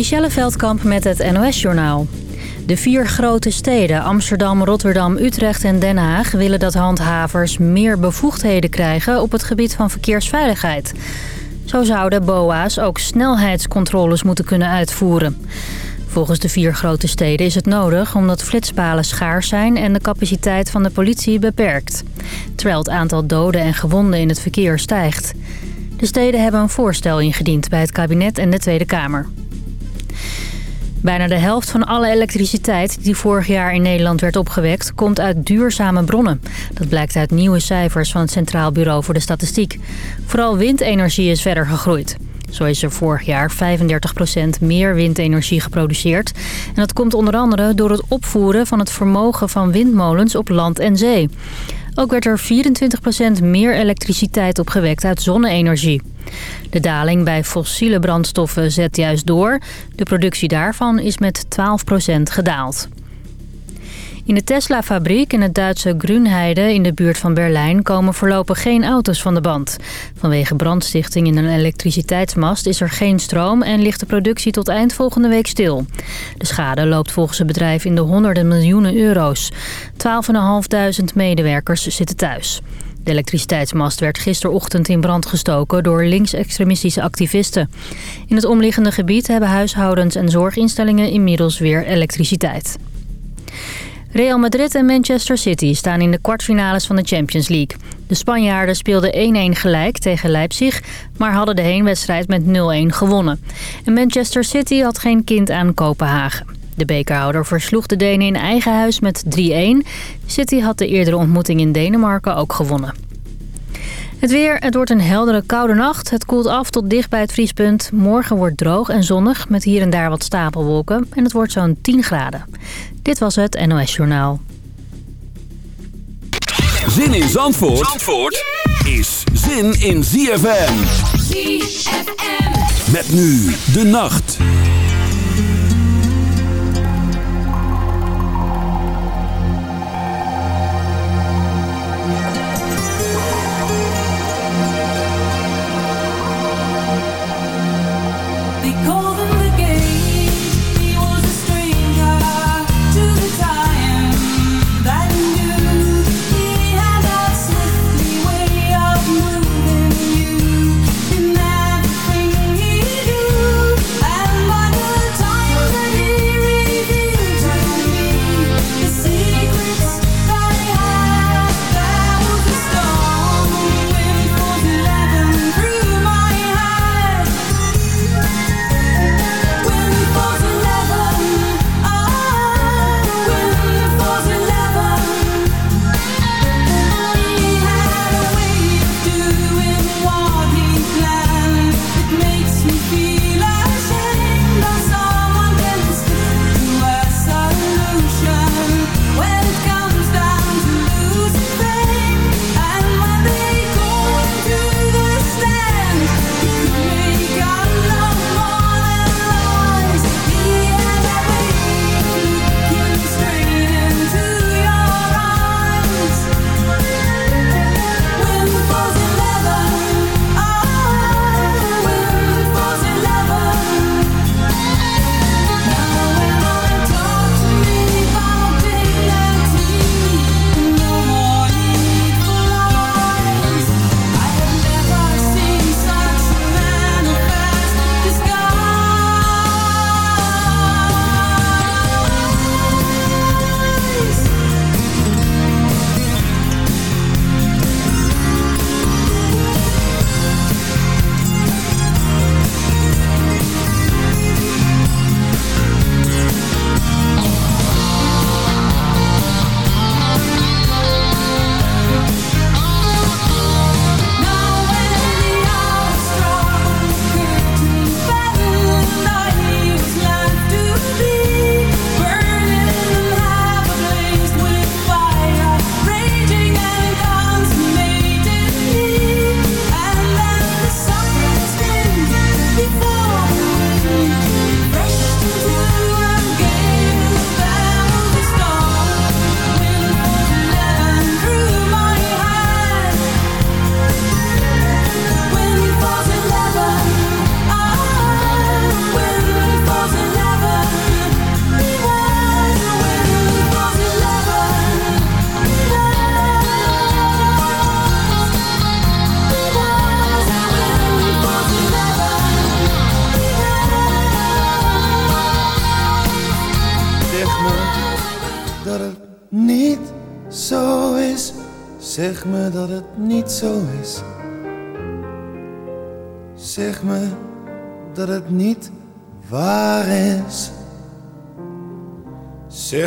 Michelle Veldkamp met het NOS-journaal. De vier grote steden Amsterdam, Rotterdam, Utrecht en Den Haag... willen dat handhavers meer bevoegdheden krijgen op het gebied van verkeersveiligheid. Zo zouden BOA's ook snelheidscontroles moeten kunnen uitvoeren. Volgens de vier grote steden is het nodig omdat flitspalen schaars zijn... en de capaciteit van de politie beperkt. Terwijl het aantal doden en gewonden in het verkeer stijgt. De steden hebben een voorstel ingediend bij het kabinet en de Tweede Kamer. Bijna de helft van alle elektriciteit die vorig jaar in Nederland werd opgewekt... komt uit duurzame bronnen. Dat blijkt uit nieuwe cijfers van het Centraal Bureau voor de Statistiek. Vooral windenergie is verder gegroeid. Zo is er vorig jaar 35% meer windenergie geproduceerd. En dat komt onder andere door het opvoeren van het vermogen van windmolens op land en zee. Ook werd er 24% meer elektriciteit opgewekt uit zonne-energie. De daling bij fossiele brandstoffen zet juist door. De productie daarvan is met 12% gedaald. In de Tesla-fabriek in het Duitse Grünheide in de buurt van Berlijn komen voorlopig geen auto's van de band. Vanwege brandstichting in een elektriciteitsmast is er geen stroom en ligt de productie tot eind volgende week stil. De schade loopt volgens het bedrijf in de honderden miljoenen euro's. 12.500 medewerkers zitten thuis. De elektriciteitsmast werd gisterochtend in brand gestoken door linksextremistische activisten. In het omliggende gebied hebben huishoudens en zorginstellingen inmiddels weer elektriciteit. Real Madrid en Manchester City staan in de kwartfinales van de Champions League. De Spanjaarden speelden 1-1 gelijk tegen Leipzig, maar hadden de heenwedstrijd met 0-1 gewonnen. En Manchester City had geen kind aan Kopenhagen. De bekerhouder versloeg de Denen in eigen huis met 3-1. City had de eerdere ontmoeting in Denemarken ook gewonnen. Het weer, het wordt een heldere koude nacht. Het koelt af tot dicht bij het vriespunt. Morgen wordt droog en zonnig met hier en daar wat stapelwolken. En het wordt zo'n 10 graden. Dit was het NOS Journaal. Zin in Zandvoort, Zandvoort is zin in ZFM. ZFM. Met nu de nacht.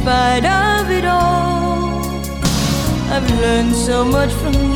Spite of it all. I've learned so much from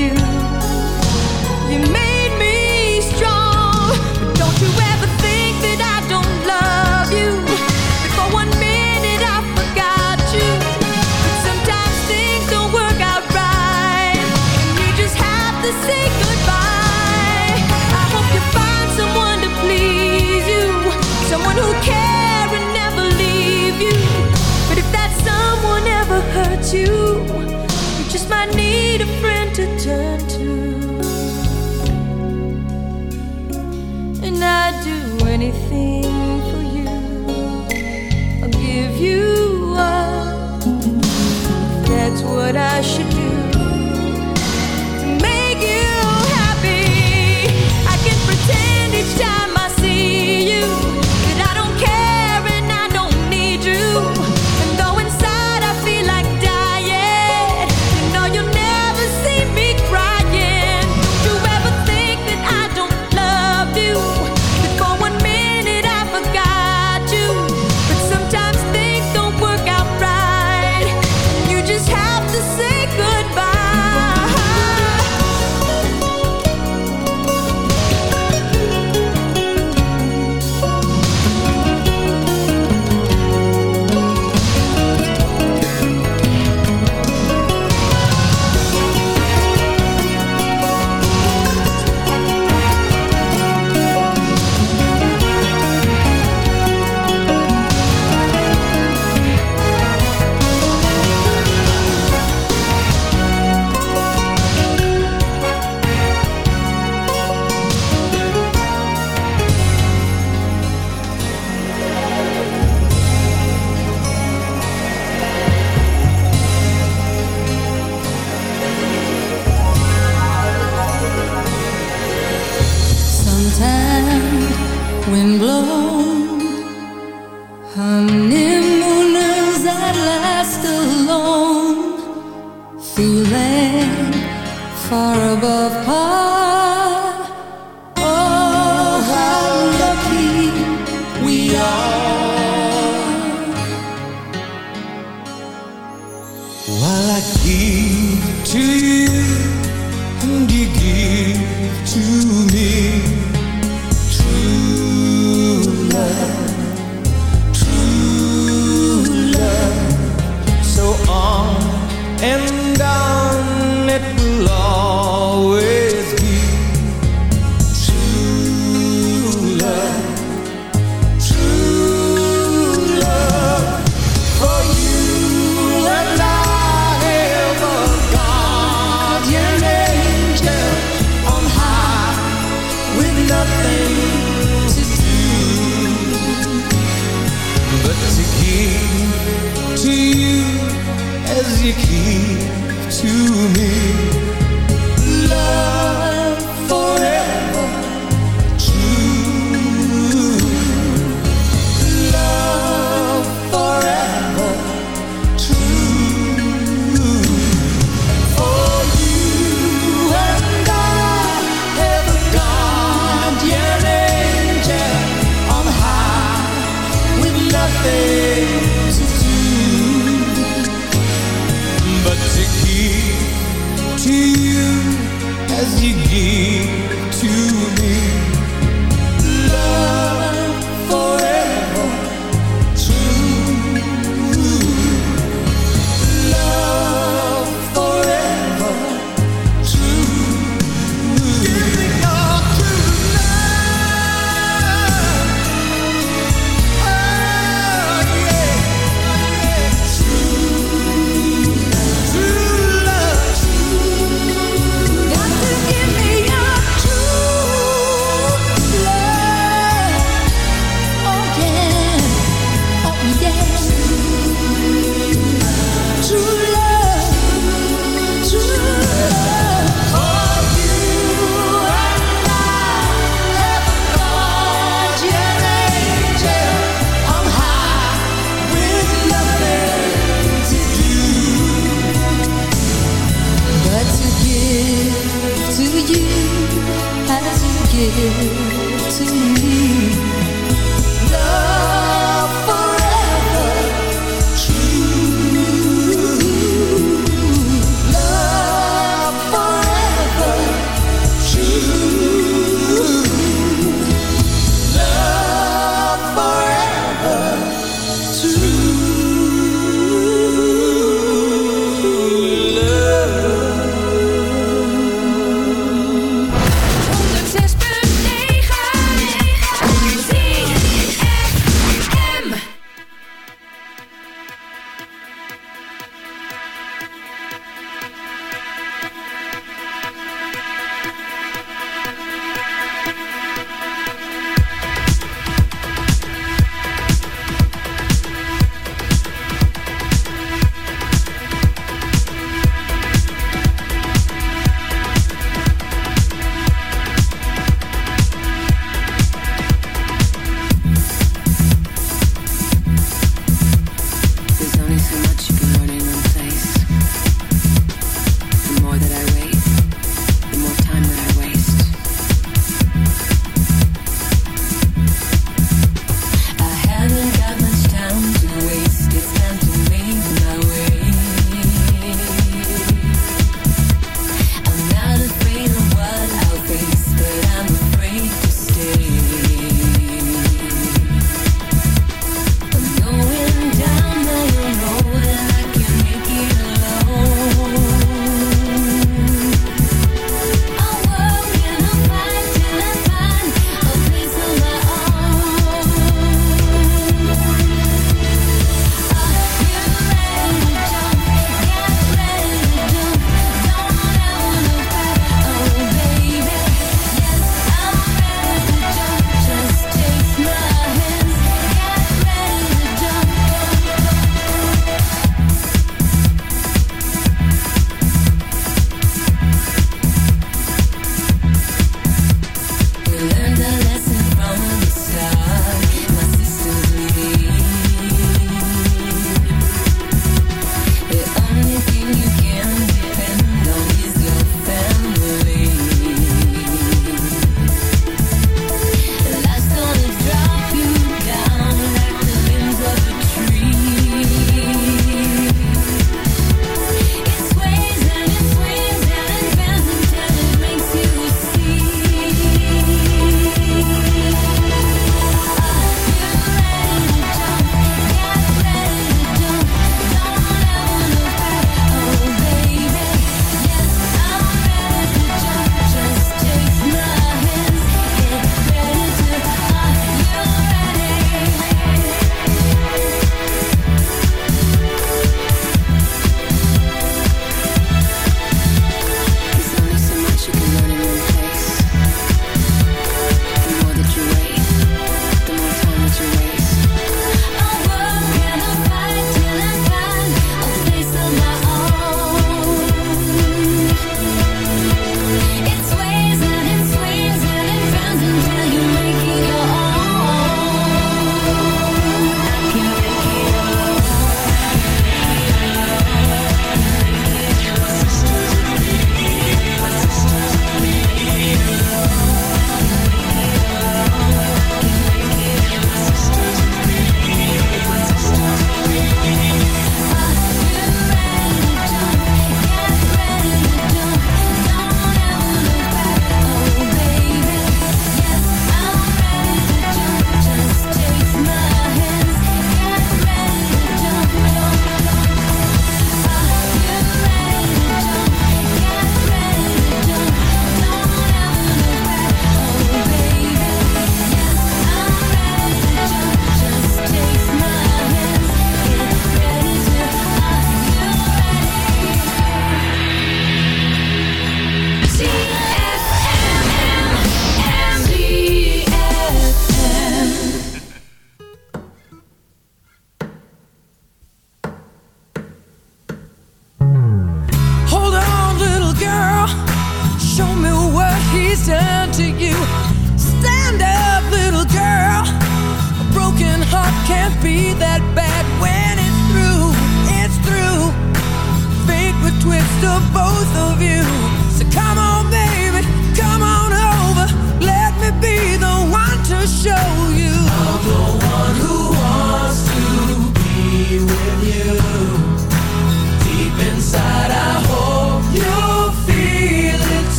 nothing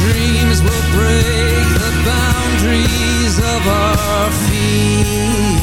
dreams will break the boundaries of our feet.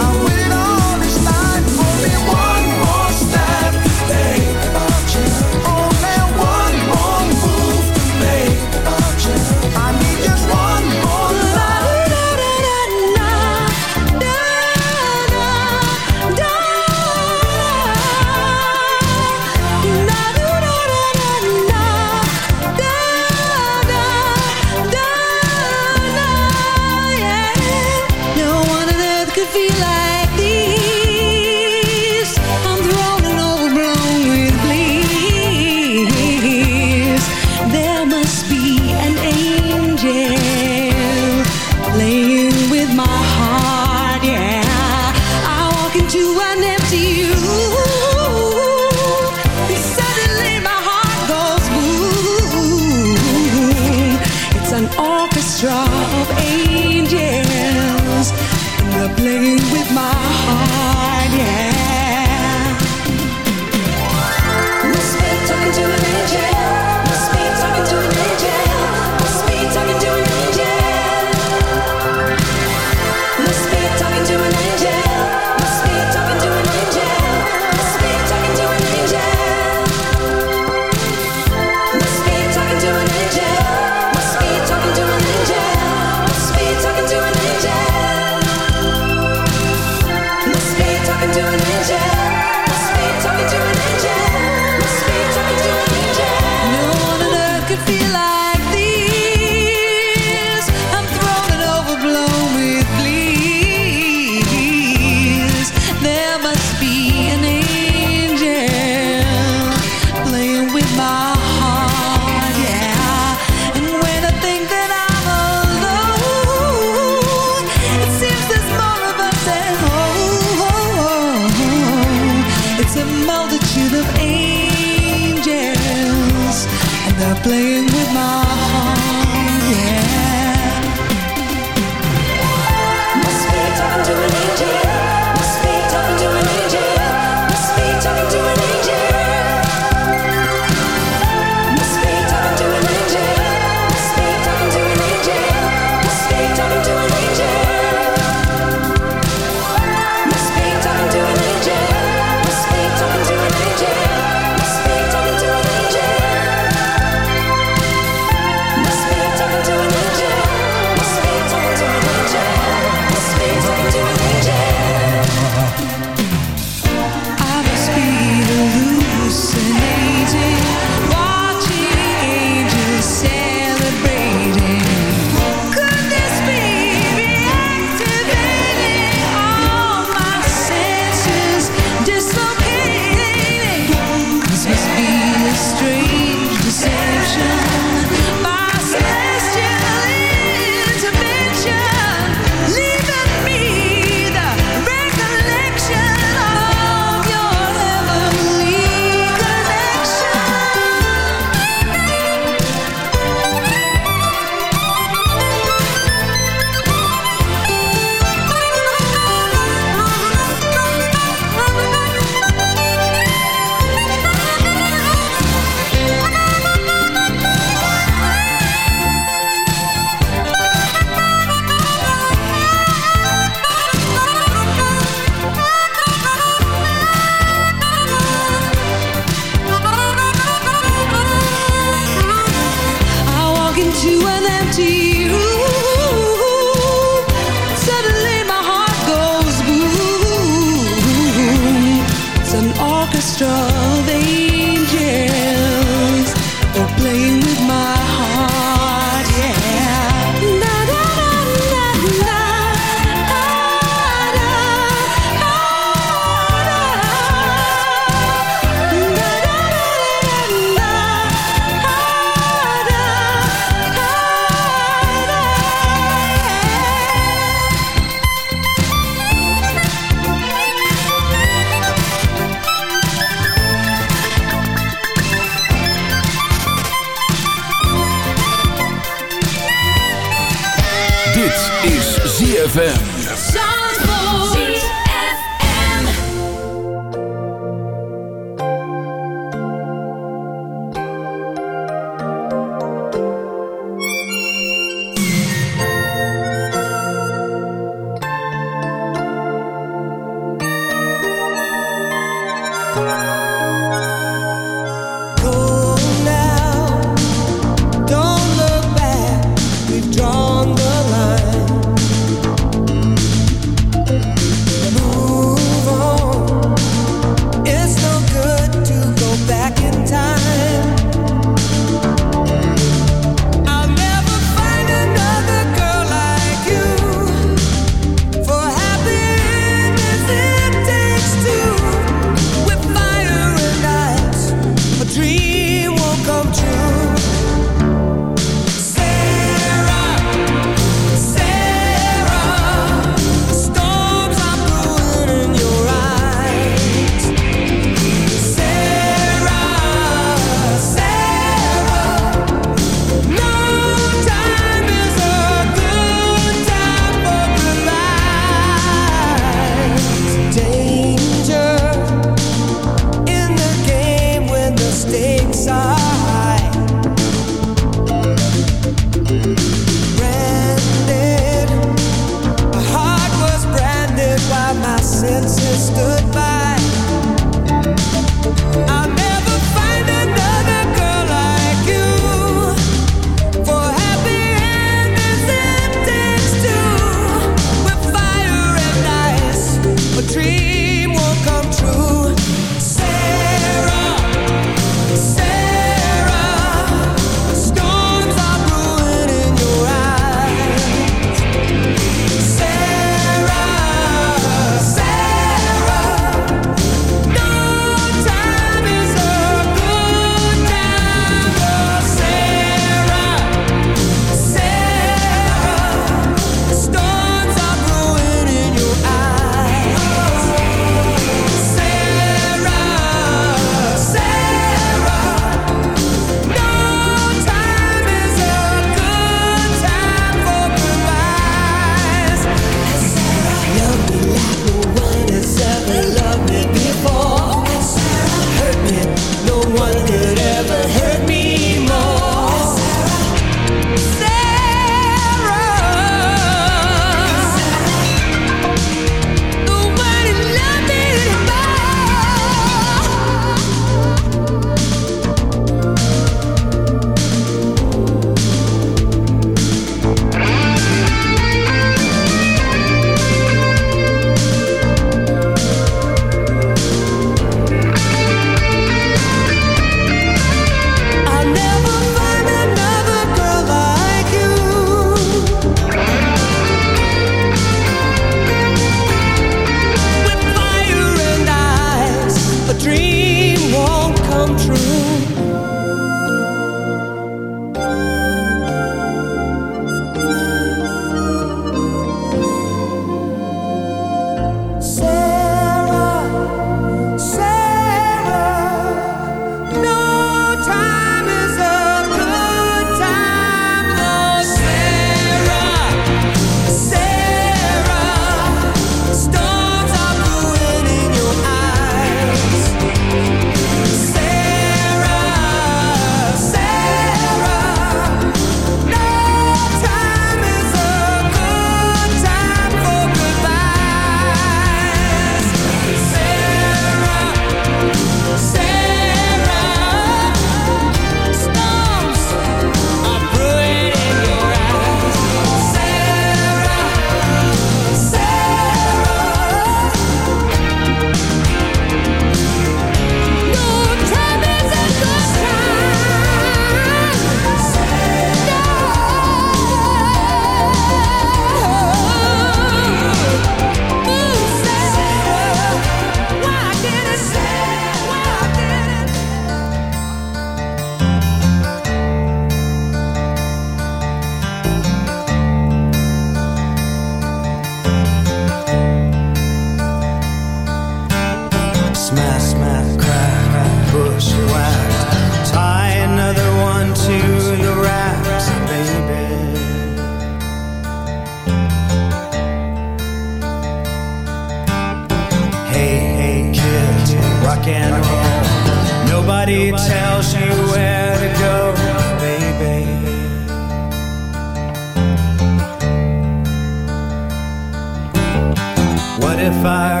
if I